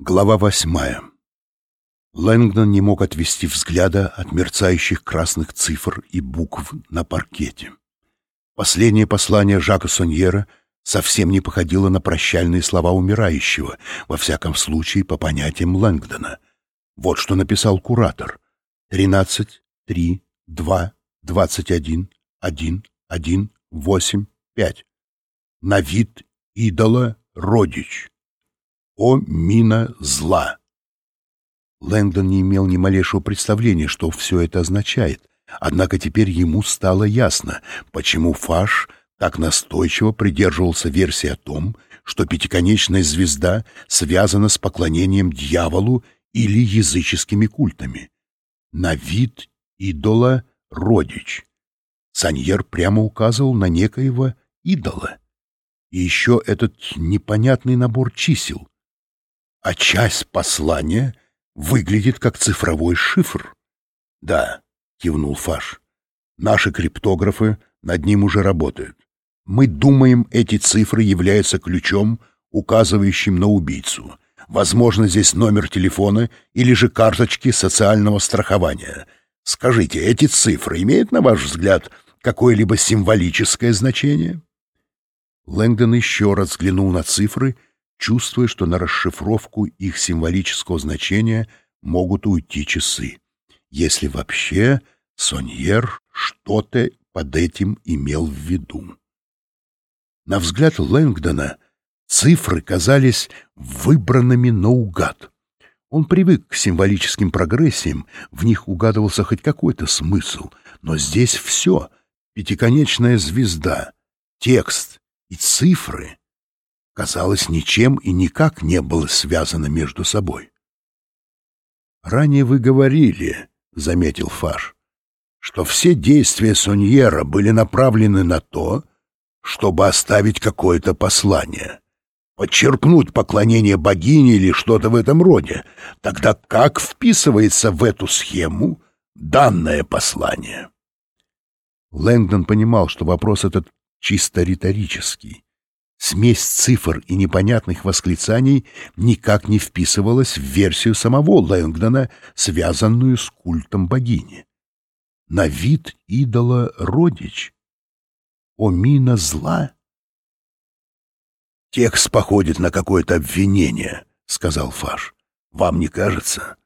Глава восьмая. Лэнгдон не мог отвести взгляда от мерцающих красных цифр и букв на паркете. Последнее послание Жака Соньера совсем не походило на прощальные слова умирающего, во всяком случае, по понятиям Лэнгдона. Вот что написал куратор. «Тринадцать, три, два, двадцать один, один, один, восемь, пять. На вид идола родич». О мина зла. Лэнгдон не имел ни малейшего представления, что все это означает. Однако теперь ему стало ясно, почему Фаш так настойчиво придерживался версии о том, что пятиконечная звезда связана с поклонением дьяволу или языческими культами. На вид идола родич. Саньер прямо указывал на некоего идола. И еще этот непонятный набор чисел а часть послания выглядит как цифровой шифр. — Да, — кивнул Фаш, — наши криптографы над ним уже работают. Мы думаем, эти цифры являются ключом, указывающим на убийцу. Возможно, здесь номер телефона или же карточки социального страхования. Скажите, эти цифры имеют, на ваш взгляд, какое-либо символическое значение? Лэнгдон еще раз взглянул на цифры — чувствуя, что на расшифровку их символического значения могут уйти часы. Если вообще Соньер что-то под этим имел в виду. На взгляд Лэнгдона цифры казались выбранными наугад. Он привык к символическим прогрессиям, в них угадывался хоть какой-то смысл, но здесь все — пятиконечная звезда, текст и цифры казалось, ничем и никак не было связано между собой. «Ранее вы говорили, — заметил Фаш, — что все действия Соньера были направлены на то, чтобы оставить какое-то послание, подчеркнуть поклонение богине или что-то в этом роде. Тогда как вписывается в эту схему данное послание?» Лэнгдон понимал, что вопрос этот чисто риторический. Смесь цифр и непонятных восклицаний никак не вписывалась в версию самого Лэнгдона, связанную с культом богини. На вид идола родич. О мина зла? «Текст походит на какое-то обвинение», — сказал Фаш. «Вам не кажется?»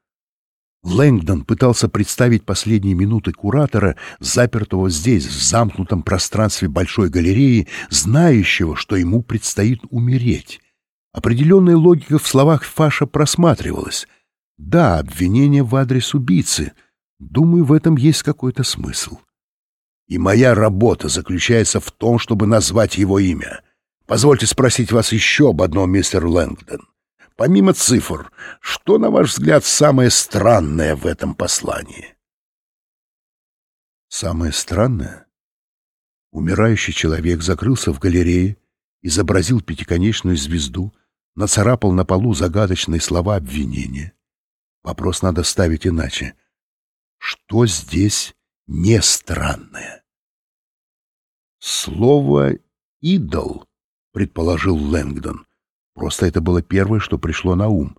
Лэнгдон пытался представить последние минуты куратора, запертого здесь, в замкнутом пространстве большой галереи, знающего, что ему предстоит умереть. Определенная логика в словах Фаша просматривалась. Да, обвинение в адрес убийцы. Думаю, в этом есть какой-то смысл. И моя работа заключается в том, чтобы назвать его имя. Позвольте спросить вас еще об одном, мистер Лэнгдон. Помимо цифр, что, на ваш взгляд, самое странное в этом послании? Самое странное? Умирающий человек закрылся в галерее, изобразил пятиконечную звезду, нацарапал на полу загадочные слова обвинения. Вопрос надо ставить иначе. Что здесь не странное? Слово «идол», — предположил Лэнгдон, Просто это было первое, что пришло на ум.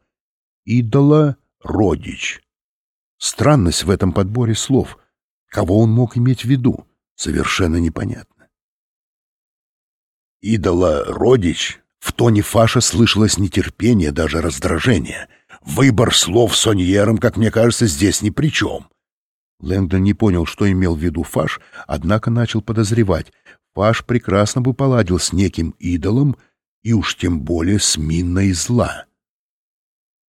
Идола родич. Странность в этом подборе слов. Кого он мог иметь в виду? Совершенно непонятно. Идола родич в тоне Фаша слышалось нетерпение, даже раздражение. Выбор слов Соньером, как мне кажется, здесь ни при чем. Лэндон не понял, что имел в виду Фаш, однако начал подозревать. Фаш прекрасно бы поладил с неким идолом, и уж тем более с минной зла.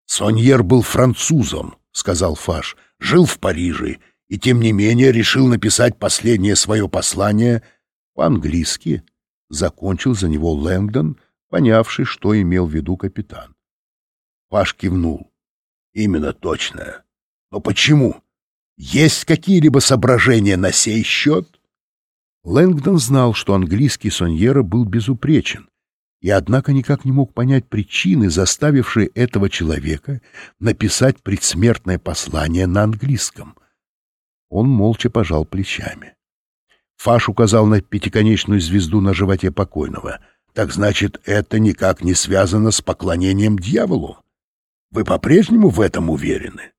«Соньер был французом», — сказал Фаш, — «жил в Париже и, тем не менее, решил написать последнее свое послание по-английски». Закончил за него Лэнгдон, понявший, что имел в виду капитан. Фаш кивнул. «Именно точно. Но почему? Есть какие-либо соображения на сей счет?» Лэнгдон знал, что английский Соньера был безупречен, и однако никак не мог понять причины, заставившей этого человека написать предсмертное послание на английском. Он молча пожал плечами. Фаш указал на пятиконечную звезду на животе покойного. Так значит, это никак не связано с поклонением дьяволу? Вы по-прежнему в этом уверены?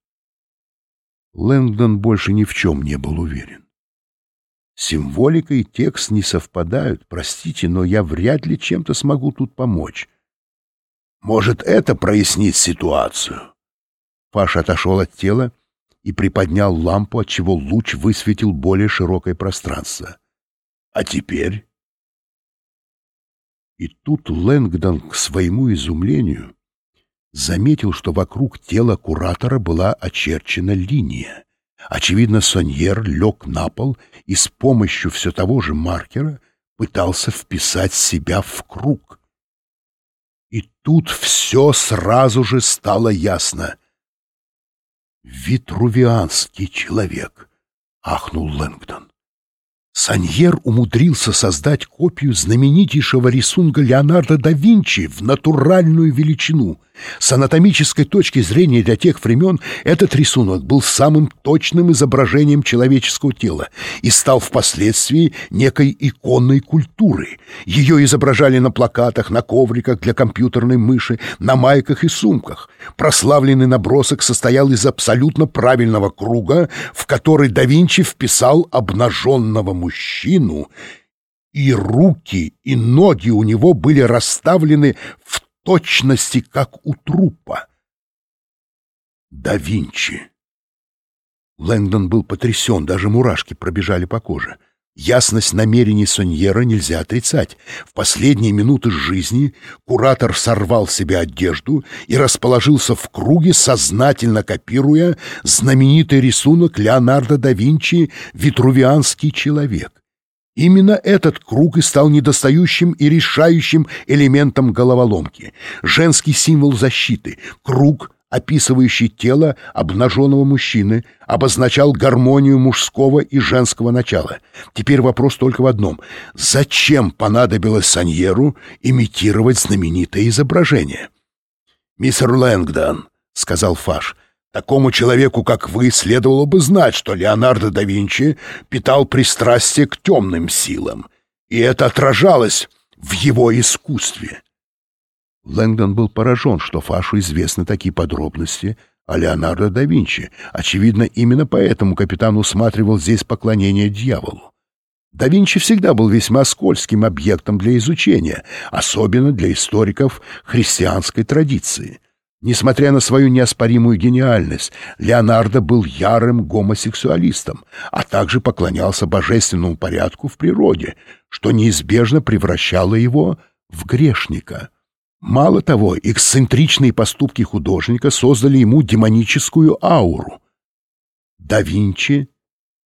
Лэнгдон больше ни в чем не был уверен. Символика и текст не совпадают, простите, но я вряд ли чем-то смогу тут помочь. Может, это прояснит ситуацию? Паша отошел от тела и приподнял лампу, отчего луч высветил более широкое пространство. А теперь? И тут Лэнгдон, к своему изумлению, заметил, что вокруг тела куратора была очерчена линия. Очевидно, Соньер лег на пол и с помощью все того же маркера пытался вписать себя в круг. И тут все сразу же стало ясно. «Витрувианский человек», — ахнул Лэнгдон. Саньер умудрился создать копию знаменитейшего рисунка Леонардо да Винчи в натуральную величину. С анатомической точки зрения для тех времен этот рисунок был самым точным изображением человеческого тела и стал впоследствии некой иконной культуры. Ее изображали на плакатах, на ковриках для компьютерной мыши, на майках и сумках. Прославленный набросок состоял из абсолютно правильного круга, в который да Винчи вписал обнаженного мужчину, и руки, и ноги у него были расставлены в точности, как у трупа. Да Винчи. Лэнгдон был потрясен, даже мурашки пробежали по коже. Ясность намерений Соньера нельзя отрицать. В последние минуты жизни куратор сорвал себе одежду и расположился в круге, сознательно копируя знаменитый рисунок Леонардо да Винчи «Витрувианский человек». Именно этот круг и стал недостающим и решающим элементом головоломки. Женский символ защиты, круг, описывающий тело обнаженного мужчины, обозначал гармонию мужского и женского начала. Теперь вопрос только в одном. Зачем понадобилось Саньеру имитировать знаменитое изображение? «Мистер Лэнгдон», — сказал Фаш, — «такому человеку, как вы, следовало бы знать, что Леонардо да Винчи питал пристрастие к темным силам, и это отражалось в его искусстве». Лэнгдон был поражен, что Фашу известны такие подробности о Леонардо да Винчи. Очевидно, именно поэтому капитан усматривал здесь поклонение дьяволу. Да Винчи всегда был весьма скользким объектом для изучения, особенно для историков христианской традиции. Несмотря на свою неоспоримую гениальность, Леонардо был ярым гомосексуалистом, а также поклонялся божественному порядку в природе, что неизбежно превращало его в грешника. Мало того, эксцентричные поступки художника создали ему демоническую ауру. Да Винчи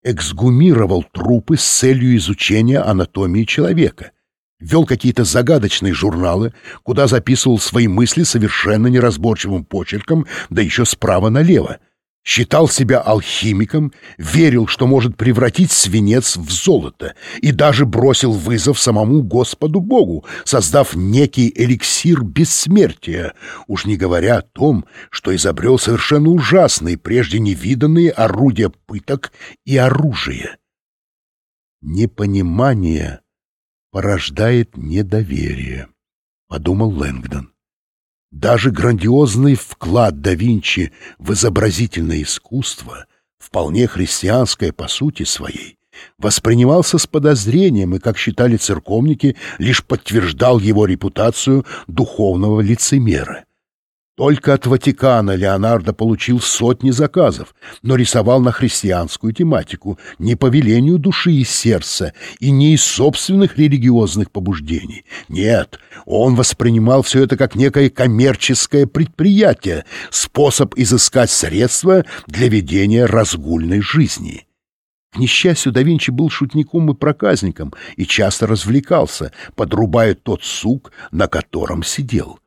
эксгумировал трупы с целью изучения анатомии человека, вел какие-то загадочные журналы, куда записывал свои мысли совершенно неразборчивым почерком, да еще справа налево, считал себя алхимиком, верил, что может превратить свинец в золото, и даже бросил вызов самому Господу Богу, создав некий эликсир бессмертия, уж не говоря о том, что изобрел совершенно ужасные, прежде невиданные орудия пыток и оружие. Непонимание порождает недоверие, — подумал Лэнгдон. Даже грандиозный вклад да Винчи в изобразительное искусство, вполне христианское по сути своей, воспринимался с подозрением и, как считали церковники, лишь подтверждал его репутацию духовного лицемера. Только от Ватикана Леонардо получил сотни заказов, но рисовал на христианскую тематику, не по велению души и сердца, и не из собственных религиозных побуждений. Нет, он воспринимал все это как некое коммерческое предприятие, способ изыскать средства для ведения разгульной жизни. К несчастью, да Винчи был шутником и проказником и часто развлекался, подрубая тот сук, на котором сидел.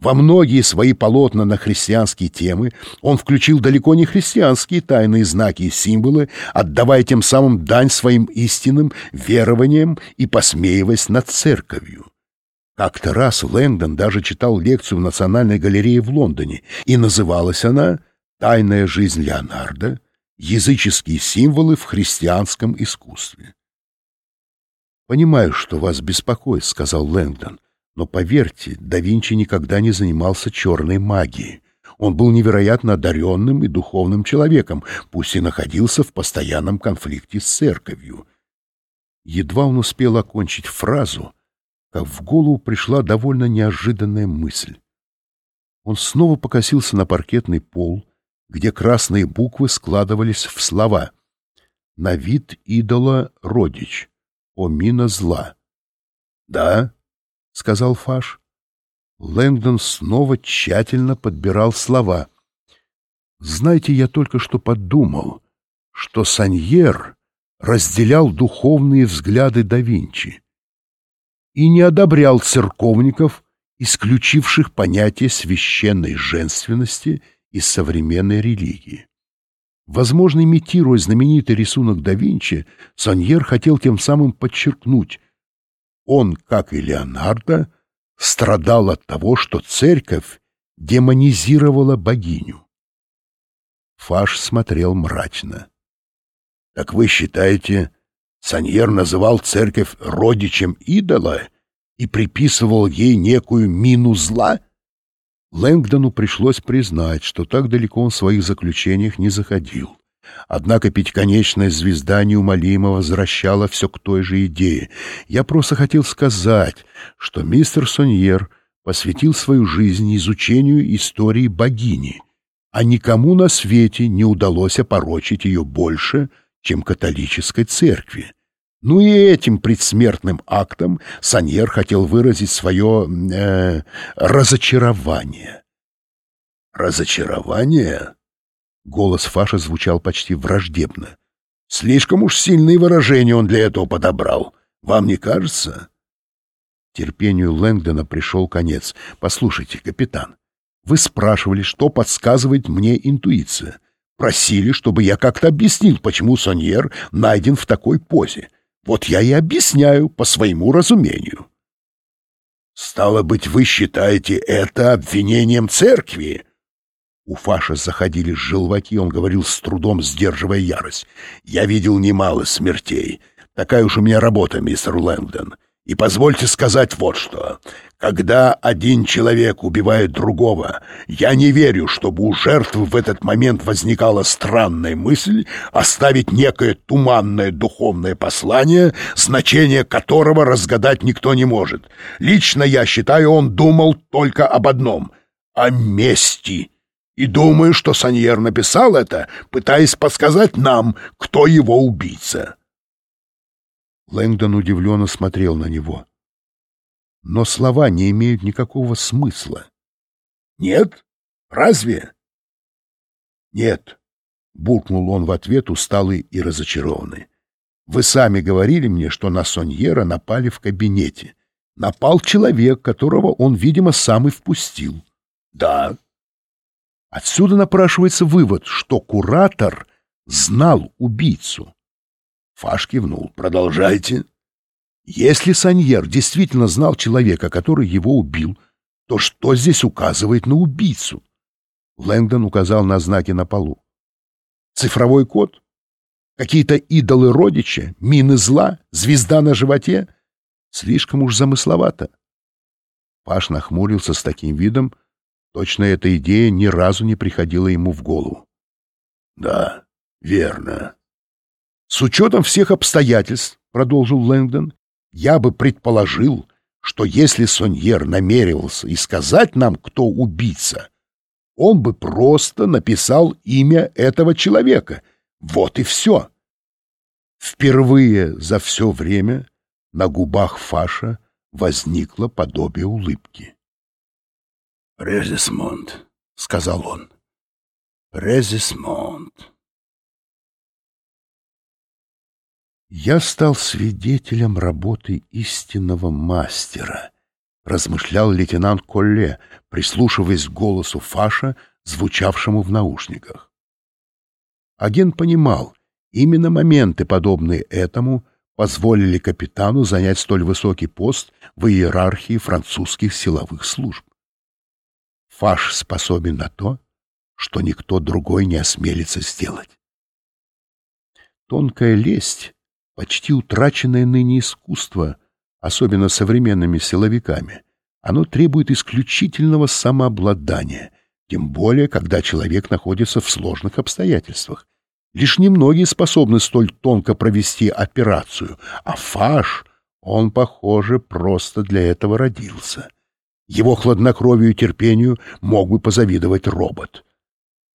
Во многие свои полотна на христианские темы он включил далеко не христианские тайные знаки и символы, отдавая тем самым дань своим истинным верованиям и посмеиваясь над церковью. Как-то раз Лэнгдон даже читал лекцию в Национальной галерее в Лондоне, и называлась она «Тайная жизнь Леонардо. Языческие символы в христианском искусстве». «Понимаю, что вас беспокоит», — сказал Лэнгдон. Но поверьте, да Винчи никогда не занимался черной магией. Он был невероятно одаренным и духовным человеком, пусть и находился в постоянном конфликте с церковью. Едва он успел окончить фразу, как в голову пришла довольно неожиданная мысль. Он снова покосился на паркетный пол, где красные буквы складывались в слова «На вид идола родич, о мина зла». «Да», — сказал Фаш. Лэнгдон снова тщательно подбирал слова. «Знаете, я только что подумал, что Саньер разделял духовные взгляды да Винчи и не одобрял церковников, исключивших понятие священной женственности из современной религии. Возможно, имитируя знаменитый рисунок да Винчи, Саньер хотел тем самым подчеркнуть, он, как и Леонардо, страдал от того, что церковь демонизировала богиню. Фаш смотрел мрачно. — Так вы считаете, Саньер называл церковь родичем идола и приписывал ей некую мину зла? Лэнгдону пришлось признать, что так далеко он в своих заключениях не заходил. Однако пятиконечная звезда неумолимо возвращала все к той же идее. Я просто хотел сказать, что мистер Соньер посвятил свою жизнь изучению истории богини, а никому на свете не удалось опорочить ее больше, чем католической церкви. Ну и этим предсмертным актом Саньер хотел выразить свое э, разочарование. «Разочарование?» Голос Фаша звучал почти враждебно. «Слишком уж сильные выражения он для этого подобрал. Вам не кажется?» Терпению Лэнгдона пришел конец. «Послушайте, капитан, вы спрашивали, что подсказывает мне интуиция. Просили, чтобы я как-то объяснил, почему Соньер найден в такой позе. Вот я и объясняю по своему разумению». «Стало быть, вы считаете это обвинением церкви?» У Фаша заходили желваки, он говорил с трудом, сдерживая ярость. «Я видел немало смертей. Такая уж у меня работа, мистер Лэнгдон. И позвольте сказать вот что. Когда один человек убивает другого, я не верю, чтобы у жертвы в этот момент возникала странная мысль оставить некое туманное духовное послание, значение которого разгадать никто не может. Лично я считаю, он думал только об одном — о мести» и думаю, что Саньер написал это, пытаясь подсказать нам, кто его убийца. Лэнгдон удивленно смотрел на него. Но слова не имеют никакого смысла. «Нет? Разве?» «Нет», — буркнул он в ответ, усталый и разочарованный. «Вы сами говорили мне, что на Соньера напали в кабинете. Напал человек, которого он, видимо, сам и впустил». «Да», Отсюда напрашивается вывод, что куратор знал убийцу. Фаш кивнул. «Продолжайте». Если Саньер действительно знал человека, который его убил, то что здесь указывает на убийцу? Лэнгдон указал на знаки на полу. Цифровой код? Какие-то идолы родича? Мины зла? Звезда на животе? Слишком уж замысловато. Паш нахмурился с таким видом, Точно эта идея ни разу не приходила ему в голову. «Да, верно». «С учетом всех обстоятельств», — продолжил Лэнгдон, «я бы предположил, что если Соньер намерился и сказать нам, кто убийца, он бы просто написал имя этого человека. Вот и все». Впервые за все время на губах Фаша возникло подобие улыбки. «Резисмонд», — сказал он. «Резисмонд». «Я стал свидетелем работы истинного мастера», — размышлял лейтенант Колле, прислушиваясь к голосу Фаша, звучавшему в наушниках. Агент понимал, именно моменты, подобные этому, позволили капитану занять столь высокий пост в иерархии французских силовых служб. Фаш способен на то, что никто другой не осмелится сделать. Тонкая лесть — почти утраченное ныне искусство, особенно современными силовиками. Оно требует исключительного самообладания, тем более, когда человек находится в сложных обстоятельствах. Лишь немногие способны столь тонко провести операцию, а Фаш, он, похоже, просто для этого родился. Его хладнокровию и терпению мог бы позавидовать робот.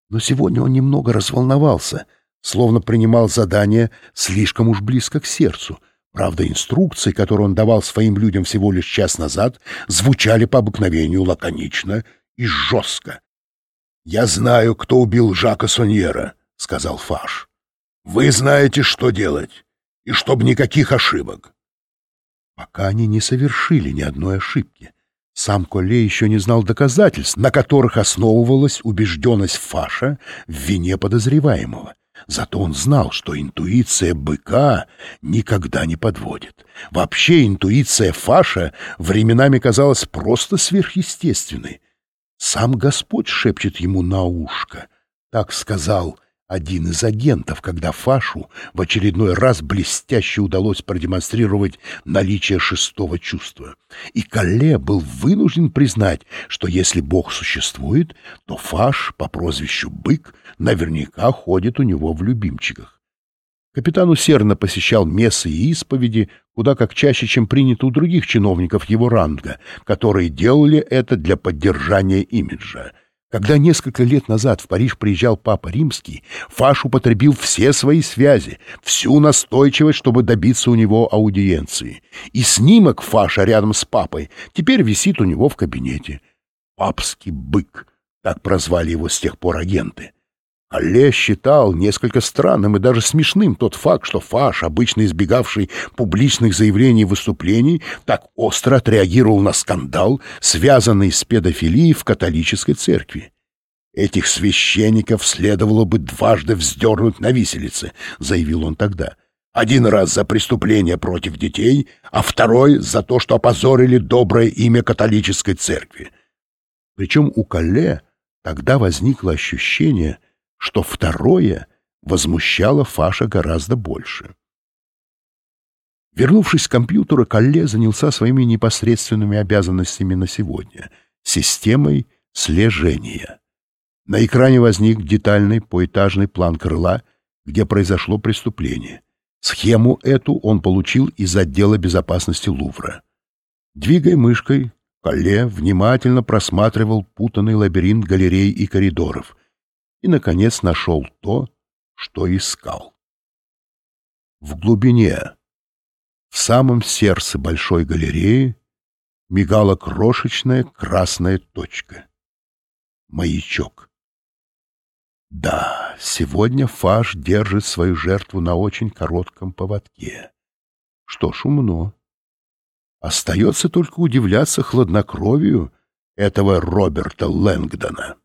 Но сегодня он немного разволновался, словно принимал задание слишком уж близко к сердцу. Правда, инструкции, которые он давал своим людям всего лишь час назад, звучали по обыкновению лаконично и жестко. «Я знаю, кто убил Жака Соньера», — сказал Фаш. «Вы знаете, что делать, и чтоб никаких ошибок». Пока они не совершили ни одной ошибки. Сам Коле еще не знал доказательств, на которых основывалась убежденность Фаша в вине подозреваемого. Зато он знал, что интуиция быка никогда не подводит. Вообще интуиция Фаша временами казалась просто сверхъестественной. Сам Господь шепчет ему на ушко. Так сказал один из агентов, когда Фашу в очередной раз блестяще удалось продемонстрировать наличие шестого чувства. И Калле был вынужден признать, что если Бог существует, то Фаш по прозвищу Бык наверняка ходит у него в любимчиках. Капитан усердно посещал мессы и исповеди, куда как чаще, чем принято у других чиновников его ранга, которые делали это для поддержания имиджа — когда несколько лет назад в Париж приезжал Папа Римский, Фаш употребил все свои связи, всю настойчивость, чтобы добиться у него аудиенции. И снимок Фаша рядом с Папой теперь висит у него в кабинете. «Папский бык», так прозвали его с тех пор агенты. Алле считал несколько странным и даже смешным тот факт, что Фаш, обычно избегавший публичных заявлений и выступлений, так остро отреагировал на скандал, связанный с педофилией в католической церкви. «Этих священников следовало бы дважды вздернуть на виселице», — заявил он тогда. «Один раз за преступление против детей, а второй за то, что опозорили доброе имя католической церкви». Причем у Калле тогда возникло ощущение — что второе возмущало Фаша гораздо больше. Вернувшись с компьютера, Калле занялся своими непосредственными обязанностями на сегодня — системой слежения. На экране возник детальный поэтажный план крыла, где произошло преступление. Схему эту он получил из отдела безопасности Лувра. Двигая мышкой, Калле внимательно просматривал путанный лабиринт галерей и коридоров — и, наконец, нашел то, что искал. В глубине, в самом сердце большой галереи, мигала крошечная красная точка. Маячок. Да, сегодня Фаш держит свою жертву на очень коротком поводке. Что ж, умно. Остается только удивляться хладнокровию этого Роберта Лэнгдона.